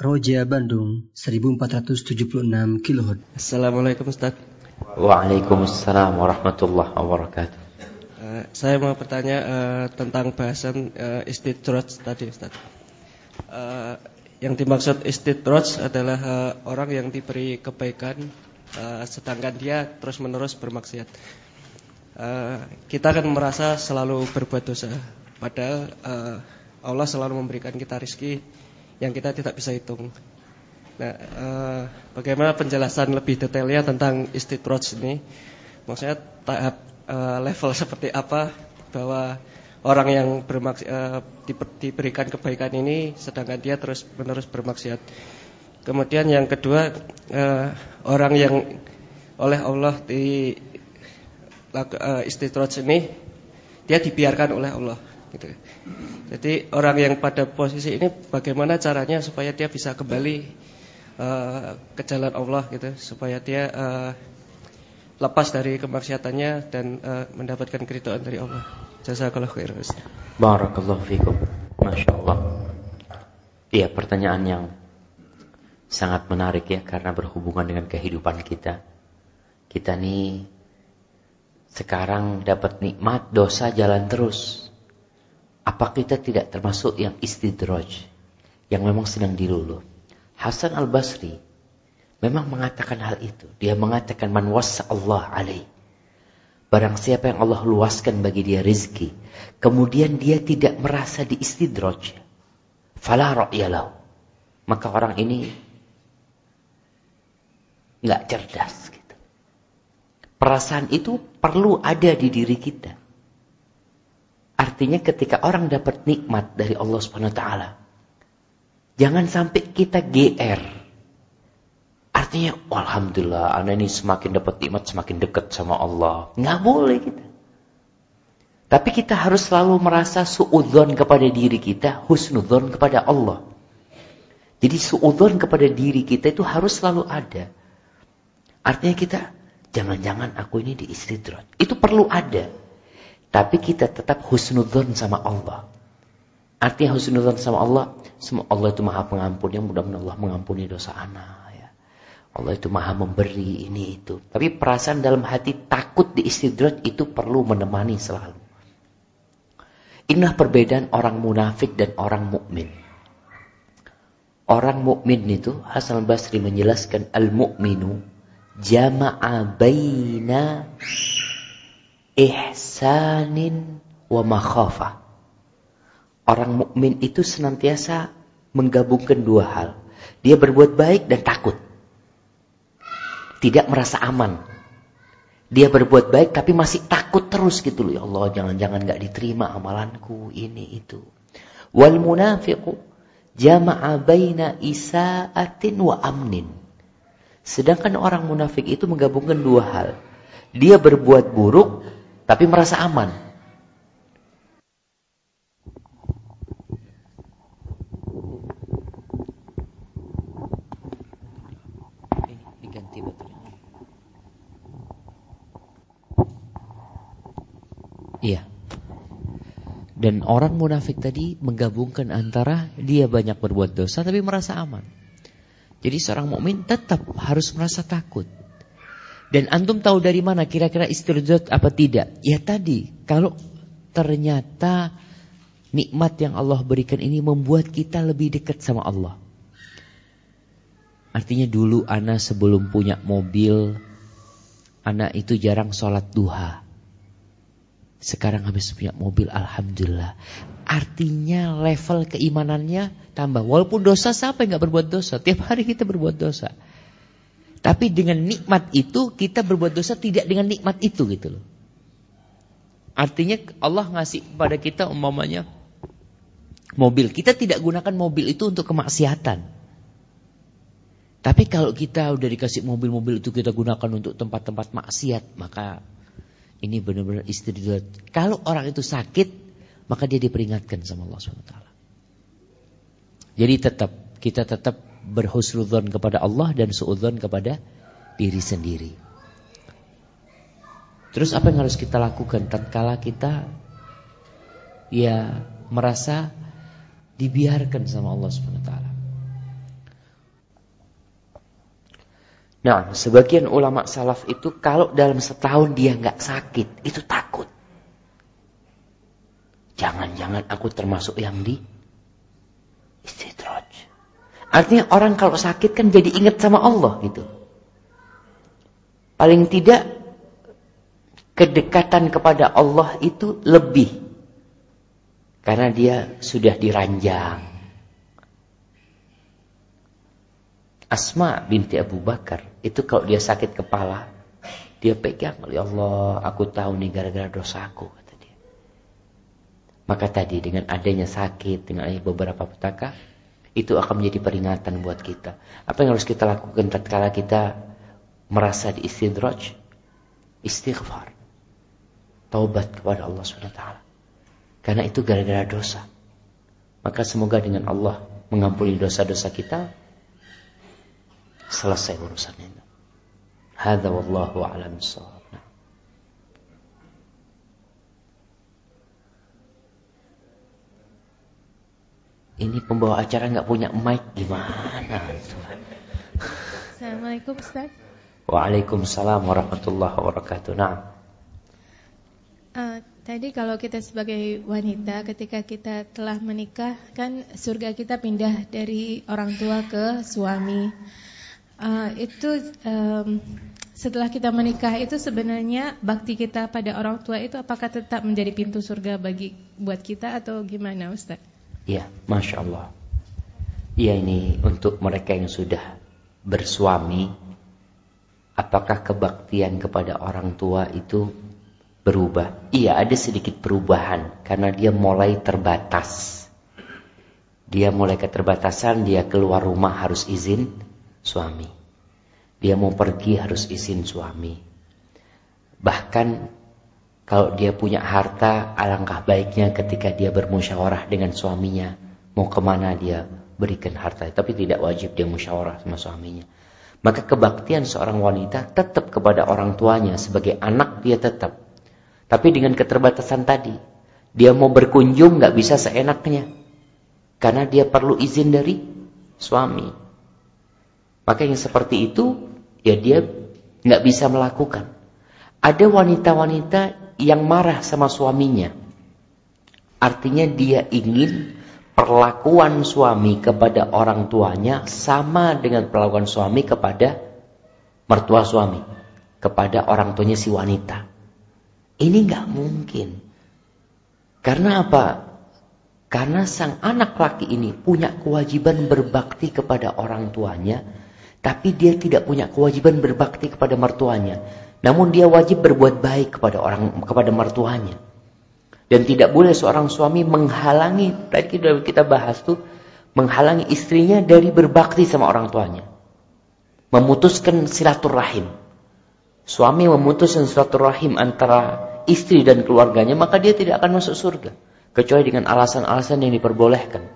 Roja Bandung 1476 kHz. Assalamualaikum Ustaz. Waalaikumsalam warahmatullahi wabarakatuh. Uh, saya mau bertanya uh, tentang bahasan uh, istidraj tadi Ustaz. Uh, yang dimaksud istidraj adalah uh, orang yang diberi kebaikan uh, sedangkan dia terus-menerus bermaksiat. Uh, kita akan merasa selalu berbuat dosa, padahal uh, Allah selalu memberikan kita rizki yang kita tidak bisa hitung. Nah, uh, bagaimana penjelasan lebih detailnya tentang istidraj ini? Maksudnya tahap uh, level seperti apa bahwa orang yang bermaks uh, diberikan kebaikan ini sedangkan dia terus menerus bermaksiat. Kemudian yang kedua uh, orang yang oleh Allah di uh, istidraj ini dia dibiarkan oleh Allah gitu. Jadi orang yang pada posisi ini bagaimana caranya supaya dia bisa kembali uh, ke jalan Allah gitu, supaya dia uh, lepas dari kemaksiatannya dan uh, mendapatkan keridhaan dari Allah. Jazakallahu khair. Barakallahu fikum. Masya Allah. Iya, pertanyaan yang sangat menarik ya karena berhubungan dengan kehidupan kita. Kita nih sekarang dapat nikmat, dosa jalan terus. Apa kita tidak termasuk yang istidraj yang memang sedang diluluh? Hasan al-Basri memang mengatakan hal itu. Dia mengatakan man Allah alaih. Barang siapa yang Allah luaskan bagi dia rizki. Kemudian dia tidak merasa di istidraj. Fala ra'yalahu. Maka orang ini nggak cerdas. Gitu. Perasaan itu perlu ada di diri kita. Artinya ketika orang dapat nikmat dari Allah Subhanahu taala, jangan sampai kita GR. Artinya, alhamdulillah, anak ini semakin dapat nikmat semakin dekat sama Allah. Nggak boleh kita. Tapi kita harus selalu merasa suudzon kepada diri kita, husnudzon kepada Allah. Jadi suudzon kepada diri kita itu harus selalu ada. Artinya kita, jangan-jangan aku ini di istidrat. Itu perlu ada. Tapi kita tetap husnudzon sama Allah. Artinya husnudzon sama Allah, semua Allah itu maha pengampun. Yang mudah-mudahan Allah mengampuni dosa anak. Ya. Allah itu maha memberi ini itu. Tapi perasaan dalam hati takut di istidrat itu perlu menemani selalu. Inilah perbedaan orang munafik dan orang mukmin. Orang mukmin itu Hasan al-Basri menjelaskan al-mukminu jama'a baina ihsanin wa makhafa. Orang mukmin itu senantiasa menggabungkan dua hal. Dia berbuat baik dan takut. Tidak merasa aman. Dia berbuat baik tapi masih takut terus gitu loh. Ya Allah, jangan-jangan gak diterima amalanku ini itu. Wal munafiqu jama'a baina isa'atin wa amnin. Sedangkan orang munafik itu menggabungkan dua hal. Dia berbuat buruk tapi merasa aman. Iya. Dan orang munafik tadi menggabungkan antara dia banyak berbuat dosa tapi merasa aman. Jadi seorang mukmin tetap harus merasa takut. Dan antum tahu dari mana kira-kira istirjat apa tidak? Ya tadi, kalau ternyata nikmat yang Allah berikan ini membuat kita lebih dekat sama Allah. Artinya dulu anak sebelum punya mobil, anak itu jarang sholat duha. Sekarang habis punya mobil, Alhamdulillah. Artinya level keimanannya tambah. Walaupun dosa, siapa yang gak berbuat dosa? Tiap hari kita berbuat dosa. Tapi dengan nikmat itu kita berbuat dosa tidak dengan nikmat itu gitu loh. Artinya Allah ngasih kepada kita umpamanya mobil. Kita tidak gunakan mobil itu untuk kemaksiatan. Tapi kalau kita udah dikasih mobil-mobil itu kita gunakan untuk tempat-tempat maksiat, maka ini benar-benar istri Kalau orang itu sakit, maka dia diperingatkan sama Allah SWT. Jadi tetap kita tetap berhusnudzon kepada Allah dan suudzon kepada diri sendiri. Terus apa yang harus kita lakukan tatkala kita ya merasa dibiarkan sama Allah Subhanahu wa taala. Nah, sebagian ulama salaf itu kalau dalam setahun dia nggak sakit, itu takut. Jangan-jangan aku termasuk yang di istidraj. Artinya orang kalau sakit kan jadi ingat sama Allah gitu. Paling tidak kedekatan kepada Allah itu lebih. Karena dia sudah diranjang. Asma binti Abu Bakar itu kalau dia sakit kepala, dia pegang, ya Allah, aku tahu nih gara-gara dosaku. Maka tadi dengan adanya sakit, dengan beberapa petaka, itu akan menjadi peringatan buat kita. Apa yang harus kita lakukan tatkala kita merasa di istidraj? Istighfar. Taubat kepada Allah SWT. Karena itu gara-gara dosa. Maka semoga dengan Allah mengampuni dosa-dosa kita, selesai urusannya. Hadza wallahu a'lam bissawab. Ini pembawa acara nggak punya mic gimana? Assalamualaikum Ustaz. Waalaikumsalam warahmatullahi wabarakatuh. Nah. Uh, tadi kalau kita sebagai wanita ketika kita telah menikah kan surga kita pindah dari orang tua ke suami. Uh, itu um, setelah kita menikah itu sebenarnya bakti kita pada orang tua itu apakah tetap menjadi pintu surga bagi buat kita atau gimana Ustaz? Ya, Masya Allah. Ya ini untuk mereka yang sudah bersuami, apakah kebaktian kepada orang tua itu berubah? Iya, ada sedikit perubahan karena dia mulai terbatas. Dia mulai keterbatasan, dia keluar rumah harus izin suami. Dia mau pergi harus izin suami. Bahkan kalau dia punya harta, alangkah baiknya ketika dia bermusyawarah dengan suaminya. Mau ke mana dia berikan harta. Tapi tidak wajib dia musyawarah sama suaminya. Maka kebaktian seorang wanita tetap kepada orang tuanya. Sebagai anak dia tetap. Tapi dengan keterbatasan tadi. Dia mau berkunjung nggak bisa seenaknya. Karena dia perlu izin dari suami. Maka yang seperti itu, ya dia nggak bisa melakukan. Ada wanita-wanita yang marah sama suaminya. Artinya dia ingin perlakuan suami kepada orang tuanya sama dengan perlakuan suami kepada mertua suami. Kepada orang tuanya si wanita. Ini nggak mungkin. Karena apa? Karena sang anak laki ini punya kewajiban berbakti kepada orang tuanya. Tapi dia tidak punya kewajiban berbakti kepada mertuanya. Namun dia wajib berbuat baik kepada orang kepada mertuanya. Dan tidak boleh seorang suami menghalangi, tadi kita bahas tuh, menghalangi istrinya dari berbakti sama orang tuanya. Memutuskan silaturahim. Suami memutuskan silaturahim antara istri dan keluarganya, maka dia tidak akan masuk surga. Kecuali dengan alasan-alasan yang diperbolehkan.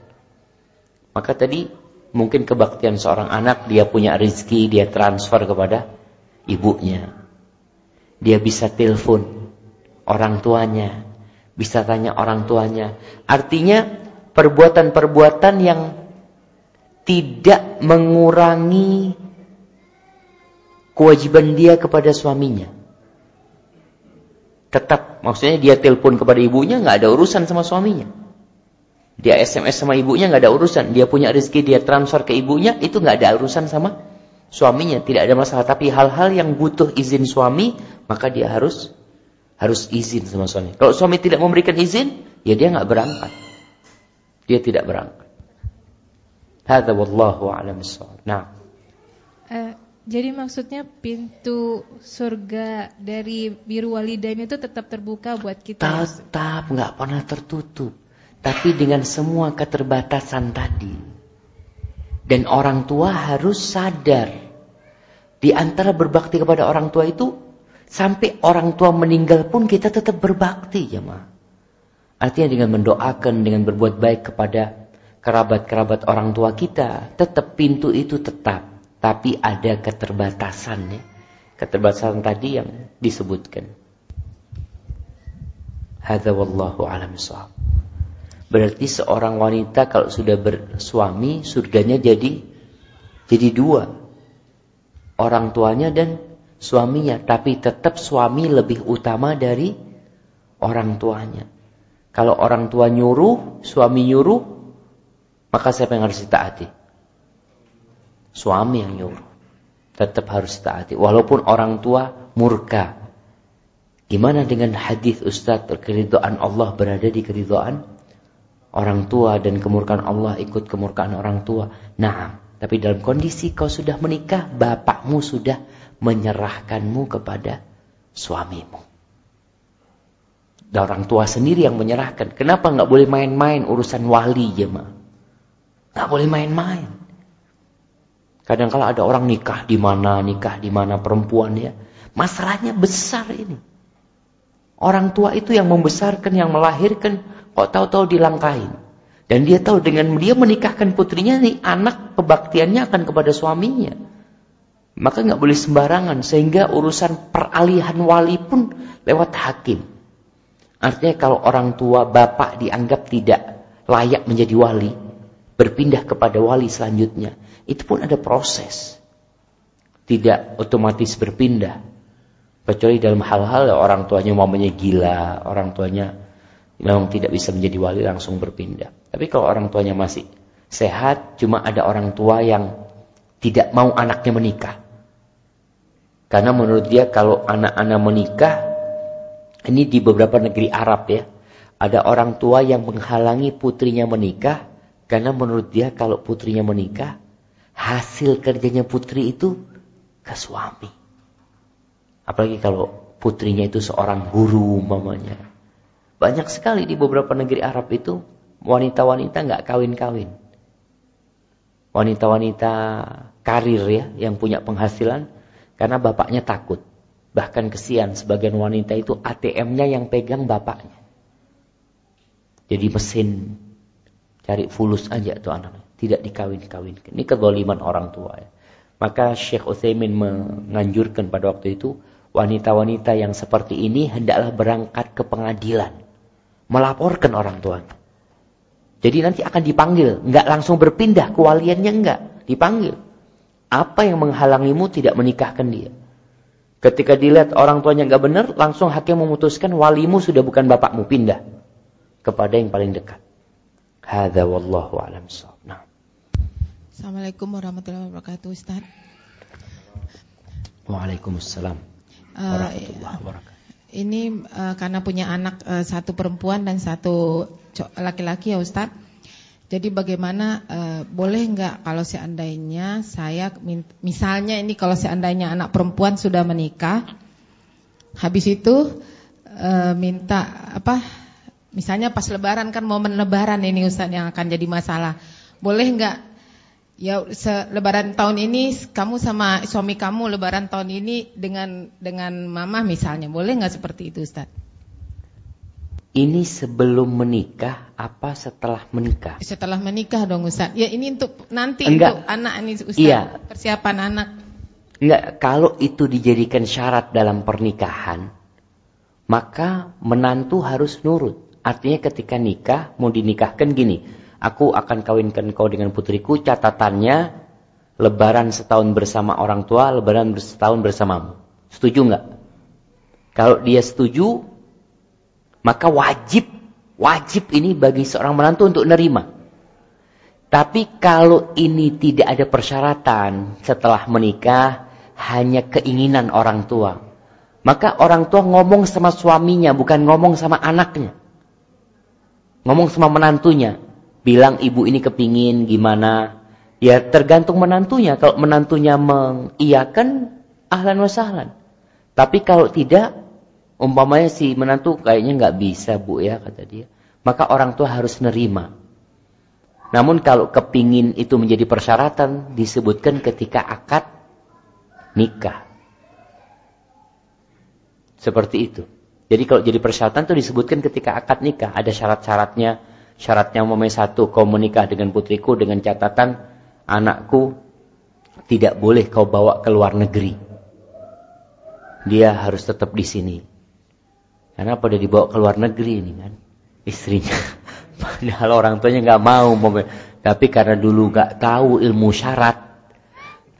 Maka tadi mungkin kebaktian seorang anak, dia punya rezeki, dia transfer kepada ibunya. Dia bisa telepon orang tuanya, bisa tanya orang tuanya. Artinya perbuatan-perbuatan yang tidak mengurangi kewajiban dia kepada suaminya. Tetap, maksudnya dia telepon kepada ibunya nggak ada urusan sama suaminya. Dia SMS sama ibunya nggak ada urusan. Dia punya rezeki dia transfer ke ibunya itu nggak ada urusan sama suaminya. Tidak ada masalah. Tapi hal-hal yang butuh izin suami maka dia harus harus izin sama suami. Kalau suami tidak memberikan izin, ya dia nggak berangkat. Dia tidak berangkat. Hadza wallahu a'lam Nah. Uh, jadi maksudnya pintu surga dari biru walidain itu tetap terbuka buat kita. Tetap nggak pernah tertutup. Tapi dengan semua keterbatasan tadi. Dan orang tua harus sadar. Di antara berbakti kepada orang tua itu Sampai orang tua meninggal pun kita tetap berbakti ya ma. Artinya dengan mendoakan, dengan berbuat baik kepada kerabat-kerabat orang tua kita, tetap pintu itu tetap. Tapi ada keterbatasan ya. Keterbatasan tadi yang disebutkan. Hadza wallahu a'lam Berarti seorang wanita kalau sudah bersuami surganya jadi jadi dua. orang tuanya dan suaminya. Tapi tetap suami lebih utama dari orang tuanya. Kalau orang tua nyuruh, suami nyuruh, maka siapa yang harus ditaati? Suami yang nyuruh. Tetap harus ditaati. Walaupun orang tua murka. Gimana dengan hadis Ustaz keridhaan Allah berada di keridhaan orang tua dan kemurkaan Allah ikut kemurkaan orang tua? Nah, tapi dalam kondisi kau sudah menikah, bapakmu sudah menyerahkanmu kepada suamimu. Dan orang tua sendiri yang menyerahkan. Kenapa nggak boleh main-main urusan wali jemaah? Nggak boleh main-main. Kadang kala ada orang nikah di mana, nikah di mana perempuan ya. Masalahnya besar ini. Orang tua itu yang membesarkan, yang melahirkan, kok tahu-tahu dilangkahin. Dan dia tahu dengan dia menikahkan putrinya nih, anak kebaktiannya akan kepada suaminya. Maka nggak boleh sembarangan, sehingga urusan peralihan wali pun lewat hakim. Artinya kalau orang tua bapak dianggap tidak layak menjadi wali, berpindah kepada wali selanjutnya, itu pun ada proses. Tidak otomatis berpindah. Kecuali dalam hal-hal orang tuanya mamanya gila, orang tuanya memang tidak bisa menjadi wali langsung berpindah. Tapi kalau orang tuanya masih sehat, cuma ada orang tua yang tidak mau anaknya menikah. Karena menurut dia kalau anak-anak menikah, ini di beberapa negeri Arab ya. Ada orang tua yang menghalangi putrinya menikah. Karena menurut dia kalau putrinya menikah. Hasil kerjanya putri itu ke suami. Apalagi kalau putrinya itu seorang guru mamanya. Banyak sekali di beberapa negeri Arab itu. Wanita-wanita nggak kawin-kawin. Wanita-wanita karir ya. Yang punya penghasilan. Karena bapaknya takut. Bahkan kesian sebagian wanita itu ATM-nya yang pegang bapaknya. Jadi mesin cari fulus aja tuh anaknya. Tidak dikawin-kawinkan. Ini kegoliman orang tua ya. Maka Syekh Utsaimin menganjurkan pada waktu itu wanita-wanita yang seperti ini hendaklah berangkat ke pengadilan. Melaporkan orang tuanya. Jadi nanti akan dipanggil. Enggak langsung berpindah, kewaliannya enggak. Dipanggil. Apa yang menghalangimu tidak menikahkan dia? Ketika dilihat orang tuanya nggak benar, langsung hakim memutuskan walimu sudah bukan bapakmu, pindah kepada yang paling dekat. Hadza wallahu a'lam Nah. Assalamualaikum warahmatullahi wabarakatuh, Ustaz. Waalaikumsalam uh, warahmatullahi wabarakatuh. Ini uh, karena punya anak uh, satu perempuan dan satu laki-laki ya, Ustaz. Jadi bagaimana uh, boleh nggak kalau seandainya saya misalnya ini kalau seandainya anak perempuan sudah menikah, habis itu uh, minta apa? Misalnya pas Lebaran kan momen Lebaran ini Ustaz yang akan jadi masalah. Boleh nggak ya Lebaran tahun ini kamu sama suami kamu Lebaran tahun ini dengan dengan mama misalnya boleh nggak seperti itu Ustaz? Ini sebelum menikah apa setelah menikah? Setelah menikah dong Ustaz. Ya ini untuk nanti Enggak. untuk anak ini Ustaz. Iya. Persiapan anak. Enggak, kalau itu dijadikan syarat dalam pernikahan, maka menantu harus nurut. Artinya ketika nikah, mau dinikahkan gini, aku akan kawinkan kau dengan putriku, catatannya lebaran setahun bersama orang tua, lebaran setahun bersamamu. Setuju enggak? Kalau dia setuju, maka wajib, wajib ini bagi seorang menantu untuk nerima. Tapi kalau ini tidak ada persyaratan setelah menikah, hanya keinginan orang tua. Maka orang tua ngomong sama suaminya, bukan ngomong sama anaknya. Ngomong sama menantunya. Bilang ibu ini kepingin gimana. Ya tergantung menantunya. Kalau menantunya mengiyakan, ahlan wa sahlan. Tapi kalau tidak, Umpamanya si menantu kayaknya nggak bisa bu ya kata dia. Maka orang tua harus nerima. Namun kalau kepingin itu menjadi persyaratan disebutkan ketika akad nikah. Seperti itu. Jadi kalau jadi persyaratan itu disebutkan ketika akad nikah. Ada syarat-syaratnya. Syaratnya umpamanya satu, kau menikah dengan putriku dengan catatan anakku tidak boleh kau bawa ke luar negeri. Dia harus tetap di sini. Karena pada dibawa ke luar negeri ini kan istrinya. Padahal orang tuanya nggak mau, tapi karena dulu nggak tahu ilmu syarat,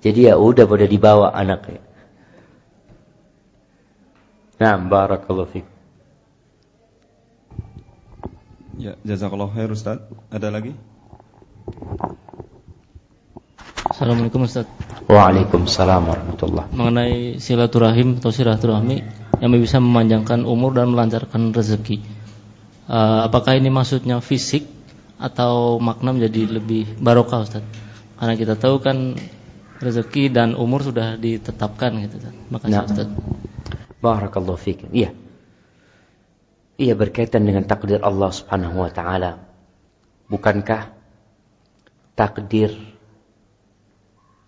Jadi ya udah pada dibawa anaknya. Nah, barakallahu fiik. Ya, jazakallah khair Ustaz. Ada lagi? Assalamualaikum Ustaz. Waalaikumsalam warahmatullah. Mengenai silaturahim atau silaturahmi yang bisa memanjangkan umur dan melancarkan rezeki. Uh, apakah ini maksudnya fisik atau makna menjadi lebih barokah Ustaz? Karena kita tahu kan rezeki dan umur sudah ditetapkan gitu Ustaz. Makasih nah. Ustaz. Barakallahu fiik. Iya. Iya berkaitan dengan takdir Allah Subhanahu wa taala. Bukankah takdir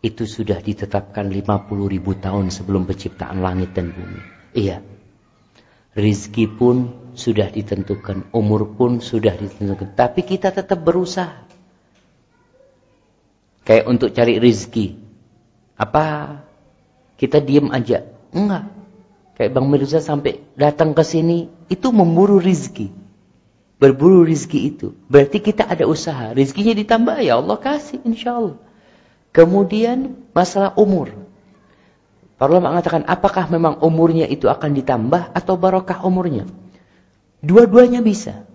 itu sudah ditetapkan 50 ribu tahun sebelum penciptaan langit dan bumi? Iya. Rizki pun sudah ditentukan, umur pun sudah ditentukan. Tapi kita tetap berusaha. Kayak untuk cari rizki. Apa kita diem aja? Enggak. Kayak Bang Mirza sampai datang ke sini itu memburu rizki. Berburu rizki itu. Berarti kita ada usaha. Rizkinya ditambah ya Allah kasih insya Allah. Kemudian masalah umur. Para ulama mengatakan apakah memang umurnya itu akan ditambah atau barokah umurnya. Dua-duanya bisa.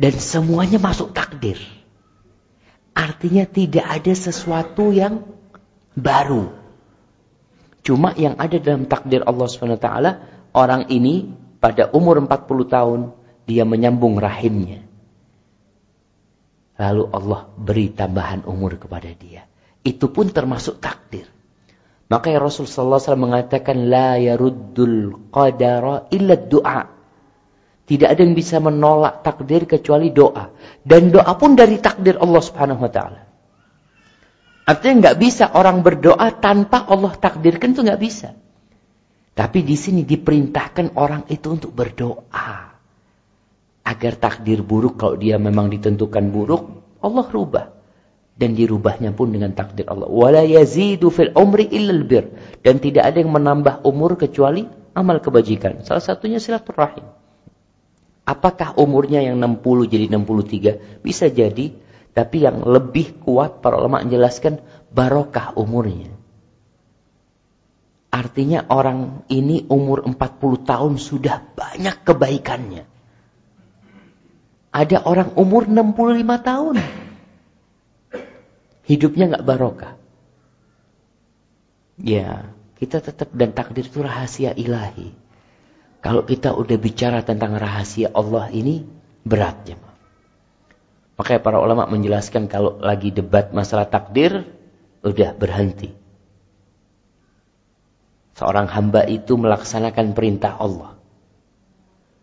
Dan semuanya masuk takdir. Artinya tidak ada sesuatu yang baru. Cuma yang ada dalam takdir Allah SWT, orang ini pada umur 40 tahun, dia menyambung rahimnya. Lalu Allah beri tambahan umur kepada dia. Itu pun termasuk takdir. Makanya Rasul sallallahu alaihi wasallam mengatakan la yaruddul qadara illa du'a. Tidak ada yang bisa menolak takdir kecuali doa. Dan doa pun dari takdir Allah Subhanahu wa taala. Artinya nggak bisa orang berdoa tanpa Allah takdirkan itu nggak bisa. Tapi di sini diperintahkan orang itu untuk berdoa. Agar takdir buruk kalau dia memang ditentukan buruk, Allah rubah. Dan dirubahnya pun dengan takdir Allah. Wala yazidu fil umri illal bir. Dan tidak ada yang menambah umur kecuali amal kebajikan. Salah satunya silaturahim. Apakah umurnya yang 60 jadi 63? Bisa jadi tapi yang lebih kuat para ulama menjelaskan barokah umurnya. Artinya orang ini umur 40 tahun sudah banyak kebaikannya. Ada orang umur 65 tahun. Hidupnya nggak barokah. Ya, kita tetap dan takdir itu rahasia ilahi. Kalau kita udah bicara tentang rahasia Allah ini berat ya. Makanya para ulama menjelaskan kalau lagi debat masalah takdir, udah berhenti. Seorang hamba itu melaksanakan perintah Allah.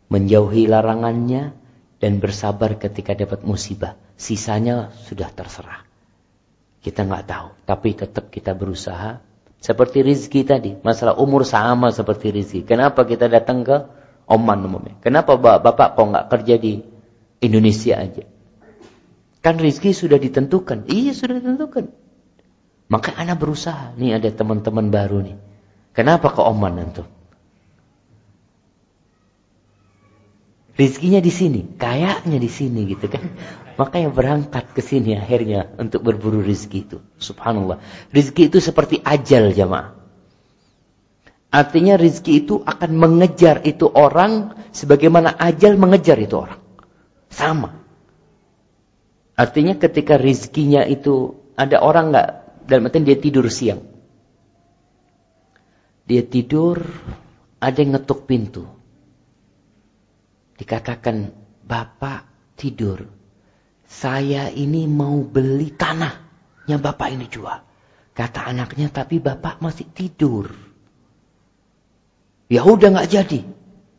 Menjauhi larangannya dan bersabar ketika dapat musibah. Sisanya sudah terserah. Kita nggak tahu, tapi tetap kita berusaha. Seperti rizki tadi, masalah umur sama seperti rizki. Kenapa kita datang ke Oman umumnya? Kenapa bapak kok nggak kerja di Indonesia aja? Kan rizki sudah ditentukan. Iya sudah ditentukan. Maka anak berusaha. Nih ada teman-teman baru nih. Kenapa ke Oman nanti? Rizkinya di sini, kayaknya di sini gitu kan. Makanya berangkat ke sini akhirnya untuk berburu rizki itu. Subhanallah. Rizki itu seperti ajal jamaah. Artinya rizki itu akan mengejar itu orang sebagaimana ajal mengejar itu orang. Sama. Artinya ketika rizkinya itu ada orang nggak dalam artian dia tidur siang. Dia tidur ada yang ngetuk pintu. Dikatakan bapak tidur. Saya ini mau beli tanahnya bapak ini jual. Kata anaknya tapi bapak masih tidur. Ya udah nggak jadi.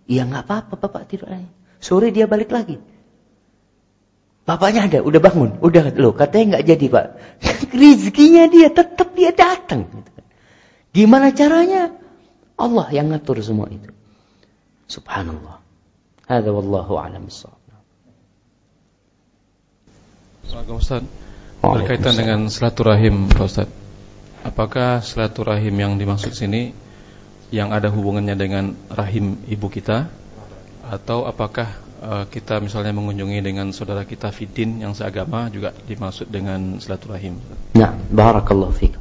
Ya nggak apa-apa bapak tidur aja. Sore dia balik lagi. Bapaknya ada, udah bangun, udah loh katanya nggak jadi pak. Rizkinya dia tetap dia datang. Gimana caranya? Allah yang ngatur semua itu. Subhanallah. Hada wallahu a'lam Assalamualaikum Ustaz. Berkaitan dengan silaturahim Pak Ustaz. Apakah silaturahim yang dimaksud sini yang ada hubungannya dengan rahim ibu kita atau apakah Eh, kita misalnya mengunjungi dengan saudara kita Fidin yang seagama juga dimaksud dengan silaturahim. Nah, barakallahu fiik.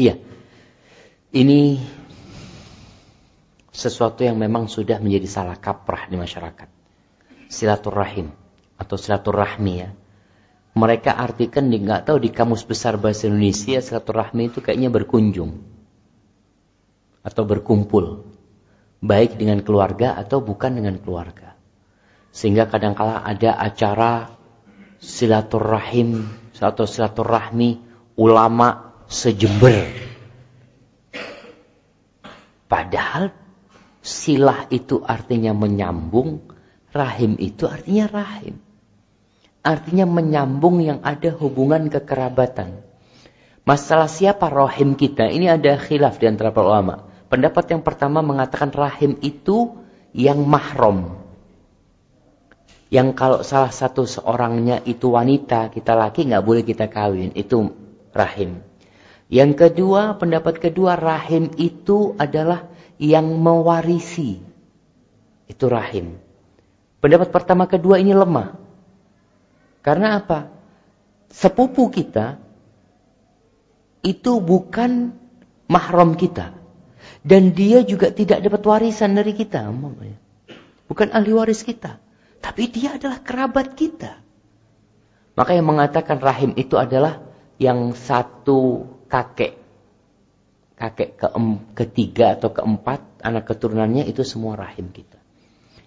Iya. Ini sesuatu yang memang sudah menjadi salah kaprah di masyarakat. Silaturahim atau silaturahmi ya. Mereka artikan di nggak tahu di kamus besar bahasa Indonesia silaturahmi itu kayaknya berkunjung atau berkumpul baik dengan keluarga atau bukan dengan keluarga. Sehingga kadangkala ada acara silaturahim atau silaturahmi ulama sejember. Padahal silah itu artinya menyambung, rahim itu artinya rahim. Artinya menyambung yang ada hubungan kekerabatan. Masalah siapa rahim kita, ini ada khilaf di antara para ulama. Pendapat yang pertama mengatakan rahim itu yang mahram. Yang kalau salah satu seorangnya itu wanita, kita laki nggak boleh kita kawin. Itu rahim. Yang kedua, pendapat kedua, rahim itu adalah yang mewarisi. Itu rahim. Pendapat pertama kedua ini lemah. Karena apa? Sepupu kita itu bukan mahram kita. Dan dia juga tidak dapat warisan dari kita. Bukan ahli waris kita. Tapi dia adalah kerabat kita. Maka yang mengatakan rahim itu adalah yang satu kakek kakek ke ketiga atau keempat anak keturunannya itu semua rahim kita.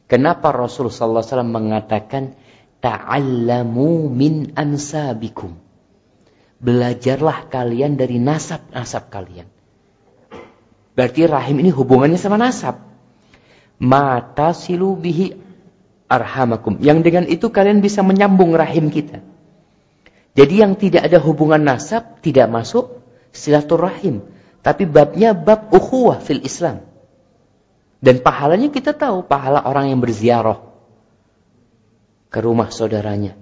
Kenapa Rasulullah SAW mengatakan ta'allamu min ansabikum. Belajarlah kalian dari nasab-nasab kalian. Berarti rahim ini hubungannya sama nasab. Mata silu bihi arhamakum. Yang dengan itu kalian bisa menyambung rahim kita. Jadi yang tidak ada hubungan nasab tidak masuk silaturahim. Tapi babnya bab ukhuwah fil Islam. Dan pahalanya kita tahu, pahala orang yang berziarah ke rumah saudaranya.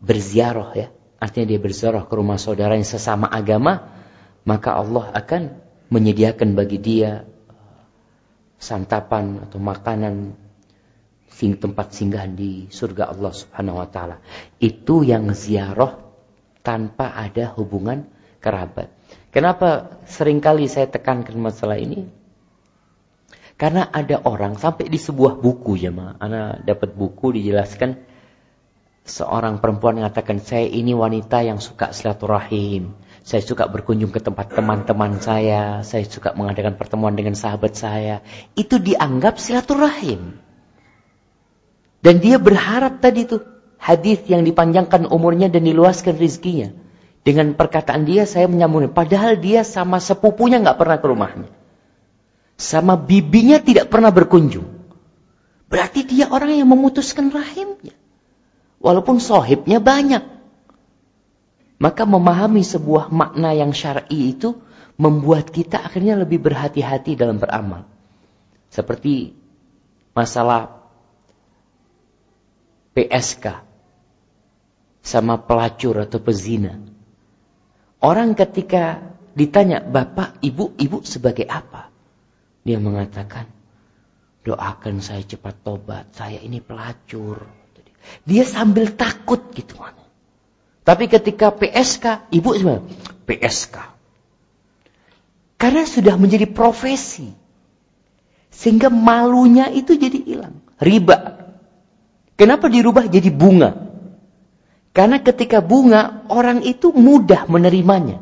Berziarah ya, artinya dia berziarah ke rumah saudaranya sesama agama, maka Allah akan menyediakan bagi dia santapan atau makanan sing tempat singgahan di surga Allah Subhanahu wa taala. Itu yang ziarah tanpa ada hubungan kerabat. Kenapa sering kali saya tekankan masalah ini? Karena ada orang sampai di sebuah buku ya ma, Ana dapat buku dijelaskan seorang perempuan mengatakan saya ini wanita yang suka silaturahim. Saya suka berkunjung ke tempat teman-teman saya, saya suka mengadakan pertemuan dengan sahabat saya. Itu dianggap silaturahim. Dan dia berharap tadi tuh hadis yang dipanjangkan umurnya dan diluaskan rizkinya. Dengan perkataan dia saya menyambungnya. Padahal dia sama sepupunya nggak pernah ke rumahnya. Sama bibinya tidak pernah berkunjung. Berarti dia orang yang memutuskan rahimnya. Walaupun sohibnya banyak. Maka memahami sebuah makna yang syar'i itu membuat kita akhirnya lebih berhati-hati dalam beramal. Seperti masalah PSK sama pelacur atau pezina. Orang ketika ditanya, Bapak, Ibu, Ibu sebagai apa? Dia mengatakan, doakan saya cepat tobat, saya ini pelacur. Dia sambil takut gitu. Tapi ketika PSK, Ibu sebenarnya, PSK. Karena sudah menjadi profesi. Sehingga malunya itu jadi hilang. Riba. Kenapa dirubah jadi bunga? Karena ketika bunga, orang itu mudah menerimanya.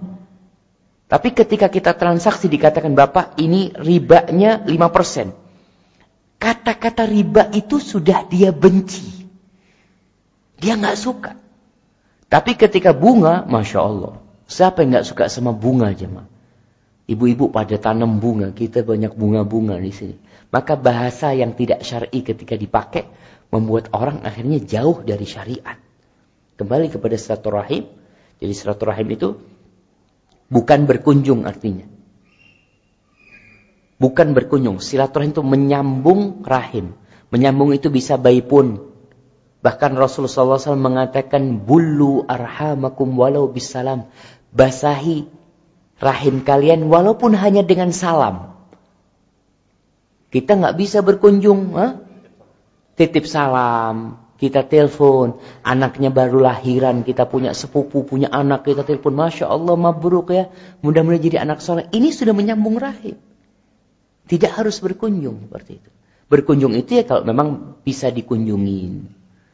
Tapi ketika kita transaksi dikatakan, Bapak ini ribanya 5%. Kata-kata riba itu sudah dia benci. Dia nggak suka. Tapi ketika bunga, Masya Allah. Siapa yang nggak suka sama bunga jemaah? Ibu-ibu pada tanam bunga, kita banyak bunga-bunga di sini. Maka bahasa yang tidak syar'i ketika dipakai membuat orang akhirnya jauh dari syariat. Kembali kepada silaturahim. Jadi silaturahim itu bukan berkunjung artinya. Bukan berkunjung. Silaturahim itu menyambung rahim. Menyambung itu bisa bayi pun. Bahkan Rasulullah SAW mengatakan, Bulu arhamakum walau bisalam. Basahi rahim kalian walaupun hanya dengan salam. Kita nggak bisa berkunjung. Huh? Titip salam, Kita telepon, anaknya baru lahiran, kita punya sepupu, punya anak, kita telepon, Masya Allah, mabruk ya. Mudah-mudahan jadi anak soleh. Ini sudah menyambung rahim. Tidak harus berkunjung seperti itu. Berkunjung itu ya kalau memang bisa dikunjungin.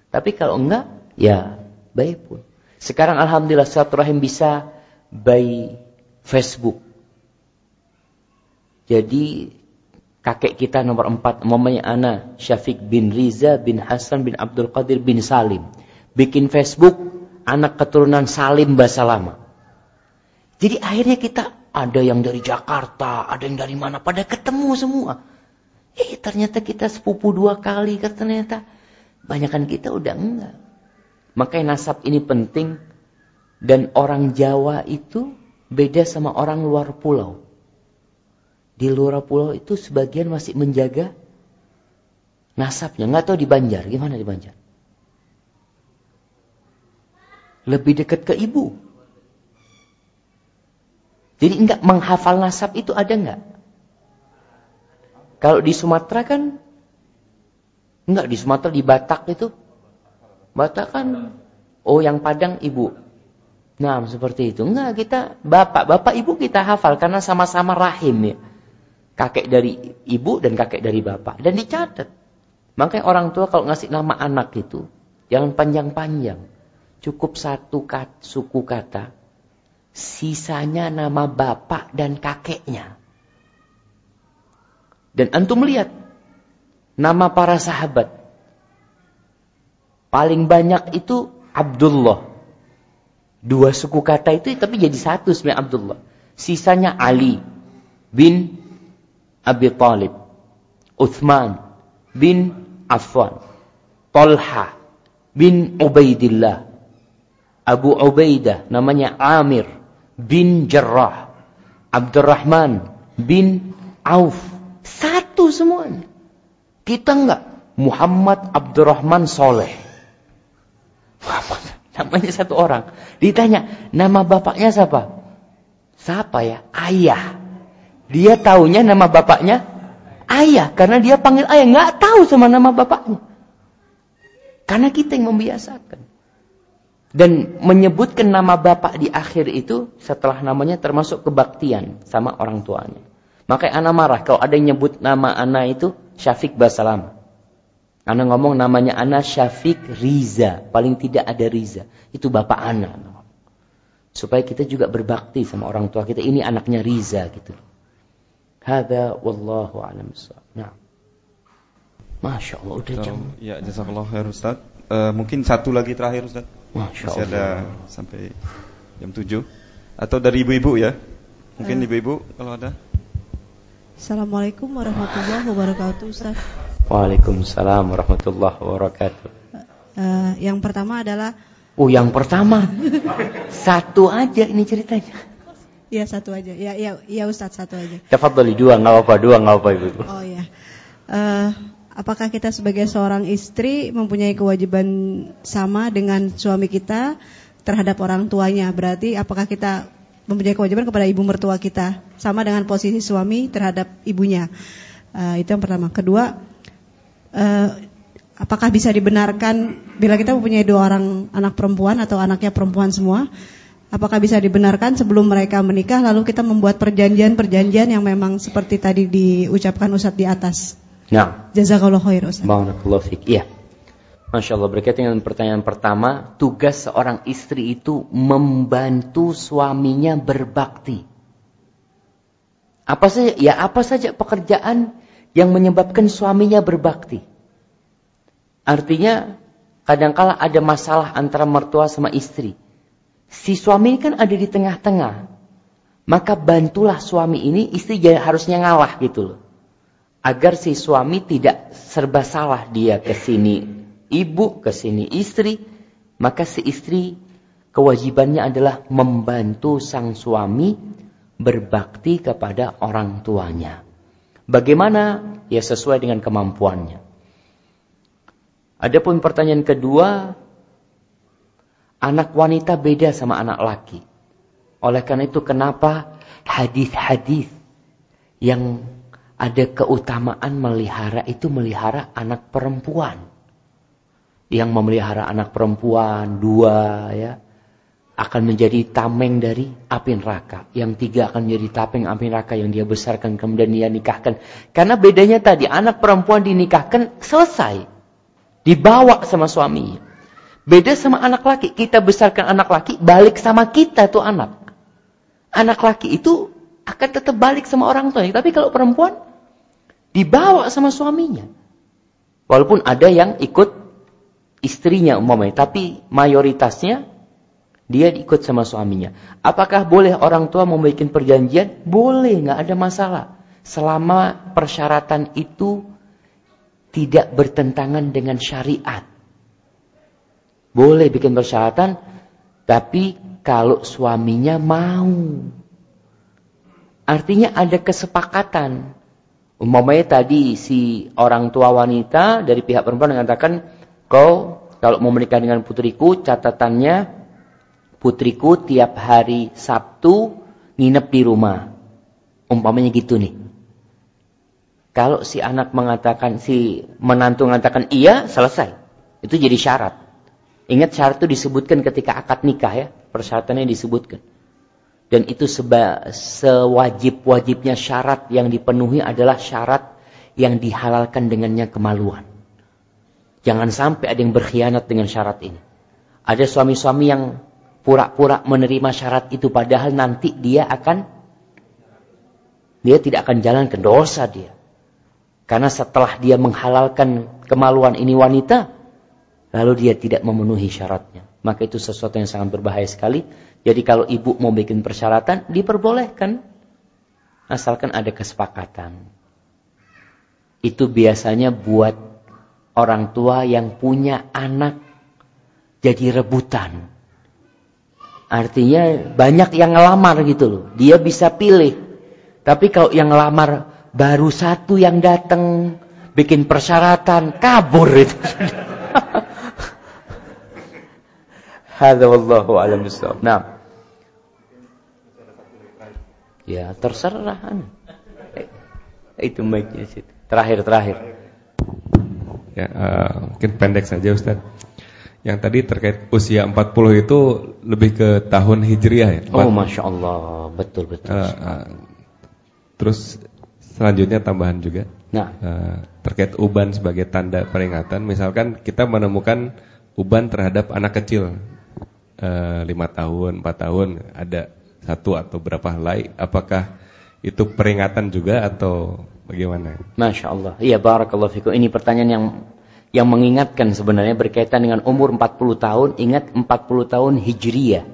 Tapi kalau enggak, ya baik pun. Sekarang Alhamdulillah satu rahim bisa by Facebook. Jadi kakek kita nomor empat, mamanya Ana, Syafiq bin Riza bin Hasan bin Abdul Qadir bin Salim. Bikin Facebook, anak keturunan Salim bahasa lama. Jadi akhirnya kita ada yang dari Jakarta, ada yang dari mana, pada ketemu semua. Eh ternyata kita sepupu dua kali, ternyata banyakan kita udah enggak. Makanya nasab ini penting dan orang Jawa itu beda sama orang luar pulau. Di luar pulau itu sebagian masih menjaga nasabnya. Nggak tahu di Banjar. Gimana di Banjar? Lebih dekat ke ibu. Jadi enggak menghafal nasab itu ada enggak? Kalau di Sumatera kan enggak di Sumatera di Batak itu Batak kan oh yang Padang ibu. Nah, seperti itu. Enggak, kita bapak, bapak ibu kita hafal karena sama-sama rahim ya kakek dari ibu dan kakek dari bapak. Dan dicatat. Makanya orang tua kalau ngasih nama anak itu, jangan panjang-panjang. Cukup satu kat, suku kata. Sisanya nama bapak dan kakeknya. Dan antum lihat. Nama para sahabat. Paling banyak itu Abdullah. Dua suku kata itu tapi jadi satu sebenarnya Abdullah. Sisanya Ali bin Abi Talib, Uthman bin Affan, Talha bin Ubaidillah, Abu Ubaidah namanya Amir bin Jarrah, Abdurrahman bin Auf. Satu semuanya. Kita enggak. Muhammad Abdurrahman Soleh. Namanya satu orang. Ditanya, nama bapaknya siapa? Siapa ya? Ayah. Dia taunya nama bapaknya ayah karena dia panggil ayah, nggak tahu sama nama bapaknya. Karena kita yang membiasakan. Dan menyebutkan nama bapak di akhir itu setelah namanya termasuk kebaktian sama orang tuanya. Makanya anak marah kalau ada yang nyebut nama anak itu Syafiq Basalam. Anak ngomong namanya anak Syafiq Riza. Paling tidak ada Riza. Itu bapak anak. Supaya kita juga berbakti sama orang tua kita. Ini anaknya Riza gitu. Hada wallahu a'lam Nah. Masya Allah udah jam. Ya, jazakallah khair Ustaz. Uh, mungkin satu lagi terakhir Ustaz. Masya Masih ada sampai jam 7 atau dari ibu-ibu ya. Mungkin uh. ibu-ibu kalau ada. Assalamualaikum warahmatullahi wabarakatuh Ustaz. Waalaikumsalam warahmatullahi wabarakatuh. Uh, yang pertama adalah Oh, yang pertama. Satu aja ini ceritanya. Iya satu aja. Ya ya ya Ustadz satu aja. Tafadhali dua nggak apa dua nggak apa ibu. Oh ya. Uh, apakah kita sebagai seorang istri mempunyai kewajiban sama dengan suami kita terhadap orang tuanya? Berarti apakah kita mempunyai kewajiban kepada ibu mertua kita sama dengan posisi suami terhadap ibunya? Uh, itu yang pertama. Kedua, uh, apakah bisa dibenarkan bila kita mempunyai dua orang anak perempuan atau anaknya perempuan semua? Apakah bisa dibenarkan sebelum mereka menikah lalu kita membuat perjanjian-perjanjian yang memang seperti tadi diucapkan Ustadz di atas? Nah. Jazakallah khair Ustaz. Barakallahu fiik. Iya. Masya Allah berkaitan dengan pertanyaan pertama, tugas seorang istri itu membantu suaminya berbakti. Apa saja? Ya apa saja pekerjaan yang menyebabkan suaminya berbakti. Artinya kadangkala ada masalah antara mertua sama istri si suami ini kan ada di tengah-tengah. Maka bantulah suami ini, istri harusnya ngalah gitu loh. Agar si suami tidak serba salah dia ke sini ibu, ke sini istri. Maka si istri kewajibannya adalah membantu sang suami berbakti kepada orang tuanya. Bagaimana? Ya sesuai dengan kemampuannya. Adapun pertanyaan kedua, Anak wanita beda sama anak laki. Oleh karena itu kenapa hadis-hadis yang ada keutamaan melihara itu melihara anak perempuan. yang memelihara anak perempuan dua ya akan menjadi tameng dari api neraka. Yang tiga akan menjadi tameng api neraka yang dia besarkan kemudian dia nikahkan. Karena bedanya tadi anak perempuan dinikahkan selesai. Dibawa sama suaminya. Beda sama anak laki. Kita besarkan anak laki balik sama kita tuh anak. Anak laki itu akan tetap balik sama orang tuanya. Tapi kalau perempuan dibawa sama suaminya. Walaupun ada yang ikut istrinya umpamanya, tapi mayoritasnya dia ikut sama suaminya. Apakah boleh orang tua membuat perjanjian? Boleh, nggak ada masalah. Selama persyaratan itu tidak bertentangan dengan syariat. Boleh bikin persyaratan, tapi kalau suaminya mau. Artinya ada kesepakatan. Umpamanya tadi si orang tua wanita dari pihak perempuan mengatakan, kau kalau mau menikah dengan putriku, catatannya putriku tiap hari Sabtu nginep di rumah. Umpamanya gitu nih. Kalau si anak mengatakan, si menantu mengatakan iya, selesai. Itu jadi syarat. Ingat syarat itu disebutkan ketika akad nikah ya. Persyaratannya disebutkan. Dan itu sewajib-wajibnya syarat yang dipenuhi adalah syarat yang dihalalkan dengannya kemaluan. Jangan sampai ada yang berkhianat dengan syarat ini. Ada suami-suami yang pura-pura menerima syarat itu padahal nanti dia akan dia tidak akan jalan ke dosa dia. Karena setelah dia menghalalkan kemaluan ini wanita, lalu dia tidak memenuhi syaratnya. Maka itu sesuatu yang sangat berbahaya sekali jadi kalau ibu mau bikin persyaratan, diperbolehkan. Asalkan ada kesepakatan. Itu biasanya buat orang tua yang punya anak jadi rebutan. Artinya banyak yang ngelamar gitu loh. Dia bisa pilih. Tapi kalau yang ngelamar baru satu yang datang bikin persyaratan, kabur itu. Hadza wallahu a'lam bishawab. Nah. Ya, terserah. Eh, itu mic-nya sih. Terakhir terakhir. Ya, uh, mungkin pendek saja Ustaz. Yang tadi terkait usia 40 itu lebih ke tahun Hijriah ya? Oh, Masya Allah. Betul, betul. Uh, uh, terus selanjutnya tambahan juga. Nah. Uh, terkait uban sebagai tanda peringatan. Misalkan kita menemukan uban terhadap anak kecil Eh, lima tahun, empat tahun, ada satu atau berapa helai, apakah itu peringatan juga atau bagaimana? Masya Allah. Iya, barakallahu fikum. Ini pertanyaan yang yang mengingatkan sebenarnya berkaitan dengan umur 40 tahun. Ingat 40 tahun hijriyah.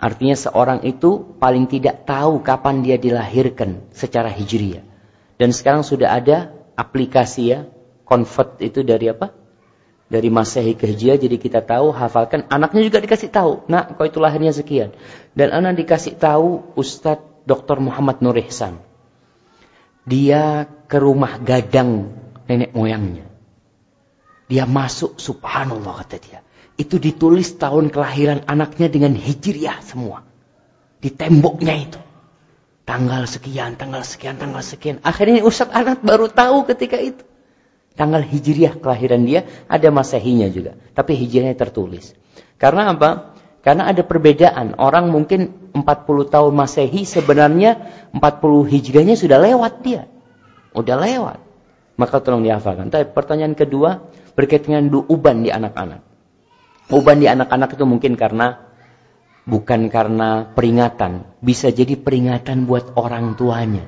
Artinya seorang itu paling tidak tahu kapan dia dilahirkan secara hijriyah. Dan sekarang sudah ada aplikasi ya, convert itu dari apa? Dari Masehi ke Hijriah jadi kita tahu hafalkan anaknya juga dikasih tahu. Nah kau itu lahirnya sekian. Dan anak dikasih tahu Ustadz Dr. Muhammad Nur Ihsan. Dia ke rumah gadang nenek moyangnya. Dia masuk subhanallah kata dia. Itu ditulis tahun kelahiran anaknya dengan hijriah semua. Di temboknya itu. Tanggal sekian tanggal sekian tanggal sekian. Akhirnya Ustadz anak baru tahu ketika itu Tanggal hijriah kelahiran dia ada masehinya juga. Tapi hijriahnya tertulis. Karena apa? Karena ada perbedaan. Orang mungkin 40 tahun masehi sebenarnya 40 hijriahnya sudah lewat dia. Udah lewat. Maka tolong dihafalkan. Tapi pertanyaan kedua berkaitan dengan uban di anak-anak. Uban di anak-anak itu mungkin karena bukan karena peringatan. Bisa jadi peringatan buat orang tuanya.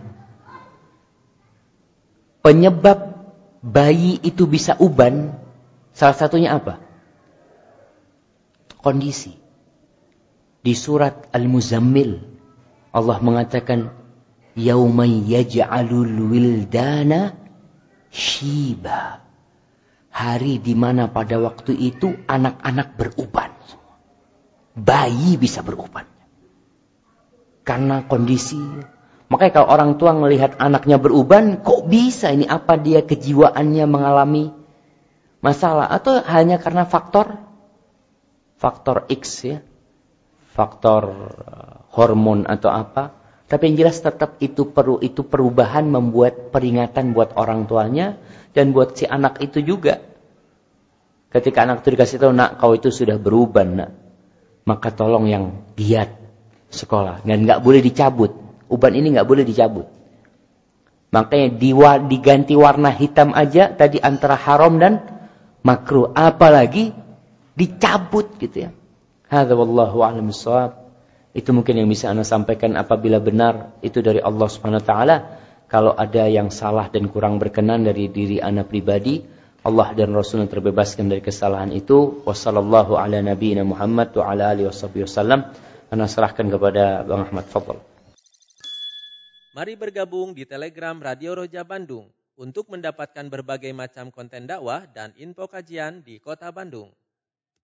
Penyebab bayi itu bisa uban, salah satunya apa? Kondisi. Di surat Al-Muzammil, Allah mengatakan, Yaumai yaj'alul wildana shiba. Hari di mana pada waktu itu anak-anak beruban. Bayi bisa beruban. Karena kondisi Makanya kalau orang tua melihat anaknya beruban, kok bisa ini apa dia kejiwaannya mengalami masalah atau hanya karena faktor faktor X ya. Faktor uh, hormon atau apa. Tapi yang jelas tetap itu perlu itu perubahan membuat peringatan buat orang tuanya dan buat si anak itu juga. Ketika anak itu dikasih tahu, nak kau itu sudah beruban, nak. Maka tolong yang giat sekolah. Dan nggak boleh dicabut. Uban ini nggak boleh dicabut. Makanya diwa, diganti warna hitam aja tadi antara haram dan makruh. Apalagi dicabut gitu ya. Hadza wallahu a'lam Itu mungkin yang bisa Anda sampaikan apabila benar itu dari Allah Subhanahu wa taala. Kalau ada yang salah dan kurang berkenan dari diri Anda pribadi, Allah dan Rasul yang terbebaskan dari kesalahan itu. Wassallallahu ala nabiyina Muhammad wa ala alihi wasallam. Anda serahkan kepada Bang Ahmad Fadl. Mari bergabung di Telegram Radio Roja Bandung untuk mendapatkan berbagai macam konten dakwah dan info kajian di Kota Bandung.